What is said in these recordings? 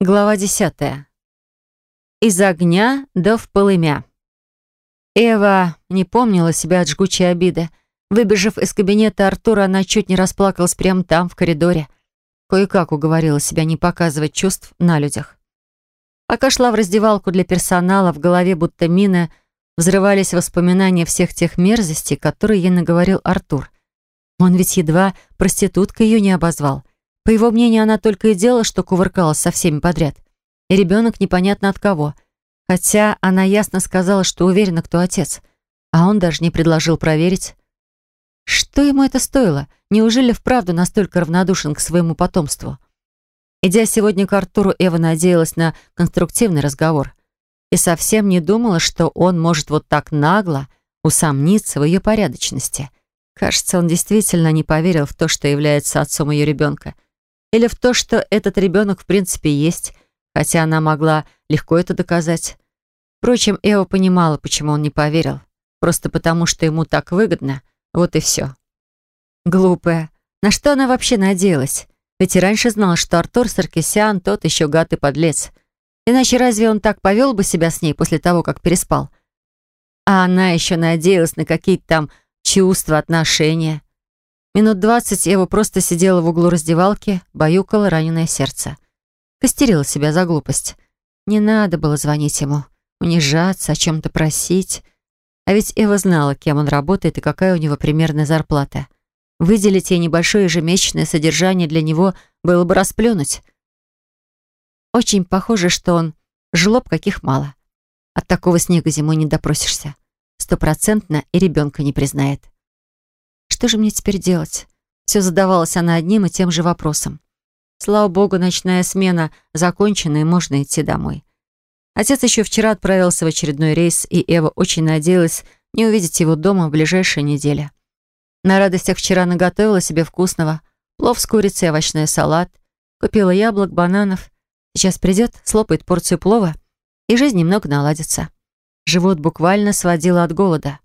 Глава десятая. Из огня до в полымя. Эва не помнила себя от жгучей обиды. Выбежав из кабинета Артура, она чуть не расплакалась прямо там, в коридоре. Кое-как уговорила себя не показывать чувств на людях. Пока шла в раздевалку для персонала, в голове будто мины взрывались воспоминания всех тех мерзостей, которые ей наговорил Артур. Он ведь едва проституткой ее не обозвал — по его мнению, она только и делала, что кувыркалась со всеми подряд. И ребенок непонятно от кого. Хотя она ясно сказала, что уверена, кто отец. А он даже не предложил проверить. Что ему это стоило? Неужели вправду настолько равнодушен к своему потомству? Идя сегодня к Артуру, Эва надеялась на конструктивный разговор. И совсем не думала, что он может вот так нагло усомниться в ее порядочности. Кажется, он действительно не поверил в то, что является отцом ее ребенка. Или в то, что этот ребенок в принципе есть, хотя она могла легко это доказать. Впрочем, Эва понимала, почему он не поверил. Просто потому, что ему так выгодно. Вот и все. Глупая. На что она вообще надеялась? Ведь и раньше знала, что Артур Саркисян тот еще гад и подлец. Иначе разве он так повел бы себя с ней после того, как переспал? А она еще надеялась на какие-то там чувства, отношения. Минут двадцать Ева просто сидела в углу раздевалки, баюкала раненое сердце. Костерила себя за глупость. Не надо было звонить ему, унижаться, о чем-то просить. А ведь Эва знала, кем он работает и какая у него примерная зарплата. Выделить ей небольшое ежемесячное содержание для него было бы расплюнуть. Очень похоже, что он жлоб каких мало. От такого снега зимой не допросишься. Стопроцентно и ребенка не признает. Что же мне теперь делать? Все задавалась она одним и тем же вопросом. Слава богу, ночная смена закончена, и можно идти домой. Отец еще вчера отправился в очередной рейс, и Эва очень надеялась не увидеть его дома в ближайшие недели. На радостях вчера наготовила себе вкусного. Плов с курицей, овощной салат. Купила яблок, бананов. Сейчас придет, слопает порцию плова, и жизнь немного наладится. Живот буквально сводило от голода.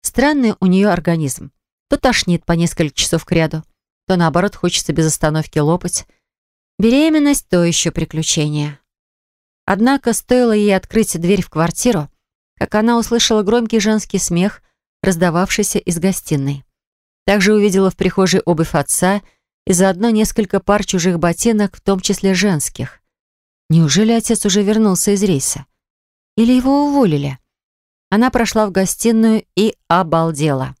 Странный у нее организм. То тошнит по несколько часов кряду, то наоборот хочется без остановки лопать. Беременность — то еще приключение. Однако стоило ей открыть дверь в квартиру, как она услышала громкий женский смех, раздававшийся из гостиной. Также увидела в прихожей обувь отца и заодно несколько пар чужих ботинок, в том числе женских. Неужели отец уже вернулся из рейса? Или его уволили? Она прошла в гостиную и обалдела.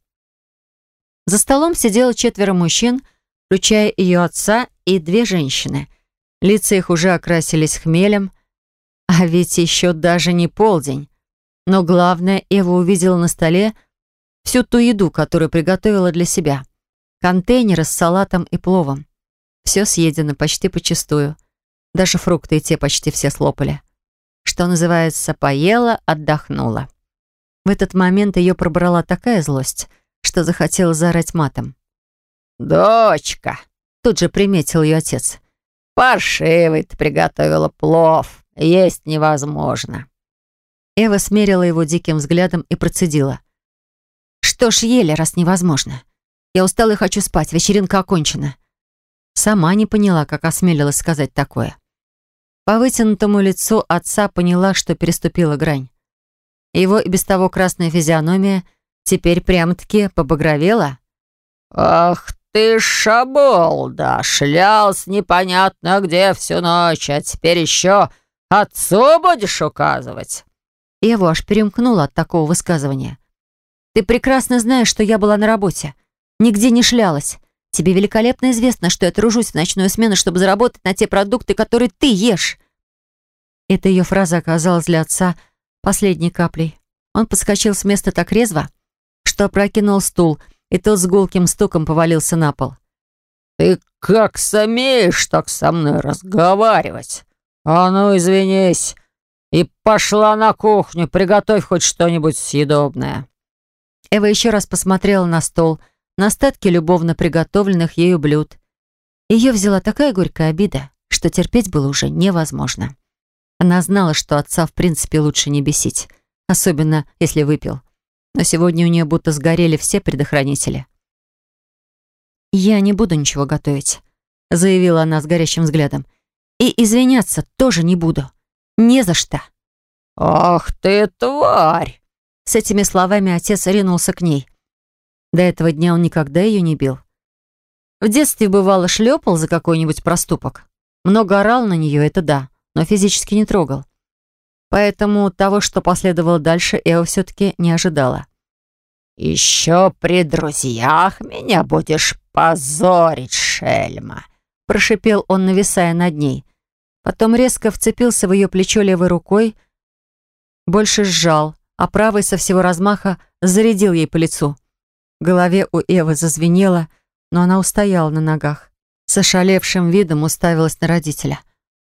За столом сидело четверо мужчин, включая ее отца и две женщины. Лица их уже окрасились хмелем, а ведь еще даже не полдень. Но главное, Эва увидела на столе всю ту еду, которую приготовила для себя. Контейнеры с салатом и пловом. Все съедено почти почистую. Даже фрукты и те почти все слопали. Что называется, поела, отдохнула. В этот момент ее пробрала такая злость, что захотела заорать матом. «Дочка!» — тут же приметил ее отец. «Паршивый ты приготовила плов. Есть невозможно». Эва смерила его диким взглядом и процедила. «Что ж ели, раз невозможно? Я устала и хочу спать, вечеринка окончена». Сама не поняла, как осмелилась сказать такое. По вытянутому лицу отца поняла, что переступила грань. Его и без того красная физиономия — Теперь прям-таки побагровела? «Ах ты шаболда! Шлялся непонятно где всю ночь, а теперь еще отцу будешь указывать!» Ева аж перемкнула от такого высказывания. «Ты прекрасно знаешь, что я была на работе. Нигде не шлялась. Тебе великолепно известно, что я тружусь в ночную смену, чтобы заработать на те продукты, которые ты ешь». Эта ее фраза оказалась для отца последней каплей. Он подскочил с места так резво, что опрокинул стул, и тот с гулким стуком повалился на пол. «Ты как смеешь так со мной разговаривать? А ну, извинись, и пошла на кухню, приготовь хоть что-нибудь съедобное». Эва еще раз посмотрела на стол, на остатки любовно приготовленных ею блюд. Ее взяла такая горькая обида, что терпеть было уже невозможно. Она знала, что отца в принципе лучше не бесить, особенно если выпил но сегодня у нее будто сгорели все предохранители. «Я не буду ничего готовить», — заявила она с горящим взглядом. И извиняться тоже не буду. Не за что. «Ах ты, тварь!» С этими словами отец ринулся к ней. До этого дня он никогда ее не бил. В детстве, бывало, шлепал за какой-нибудь проступок. Много орал на нее, это да, но физически не трогал. Поэтому того, что последовало дальше, Эо все-таки не ожидала. «Еще при друзьях меня будешь позорить, шельма!» Прошипел он, нависая над ней. Потом резко вцепился в ее плечо левой рукой, больше сжал, а правой со всего размаха зарядил ей по лицу. В голове у Эвы зазвенело, но она устояла на ногах. С ошалевшим видом уставилась на родителя.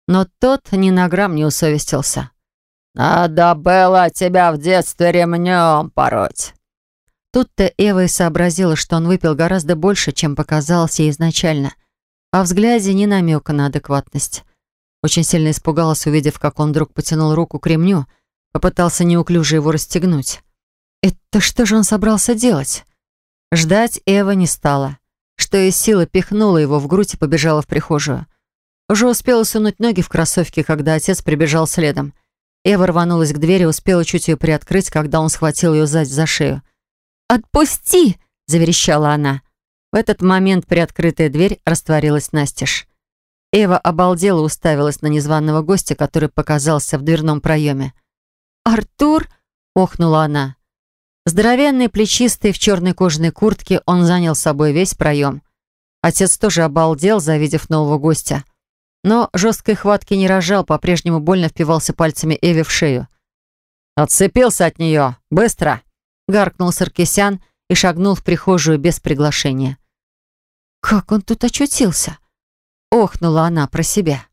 Но тот ни на грамм не усовестился. «Надо было тебя в детстве ремнем пороть!» Тут-то Эва и сообразила, что он выпил гораздо больше, чем показалось ей изначально. Во взгляде ни намека на адекватность. Очень сильно испугалась, увидев, как он вдруг потянул руку к ремню, попытался неуклюже его расстегнуть. Это что же он собрался делать? Ждать Эва не стала. Что из силы пихнула его в грудь и побежала в прихожую. Уже успела сунуть ноги в кроссовки, когда отец прибежал следом. Эва рванулась к двери, успела чуть ее приоткрыть, когда он схватил ее сзади за шею. «Отпусти!» — заверещала она. В этот момент приоткрытая дверь растворилась настежь. Эва обалдела уставилась на незваного гостя, который показался в дверном проеме. «Артур?» — охнула она. Здоровенный, плечистый, в черной кожаной куртке, он занял собой весь проем. Отец тоже обалдел, завидев нового гостя. Но жесткой хватки не рожал, по-прежнему больно впивался пальцами Эви в шею. «Отцепился от нее! Быстро!» гаркнул Саркисян и шагнул в прихожую без приглашения. «Как он тут очутился?» — охнула она про себя.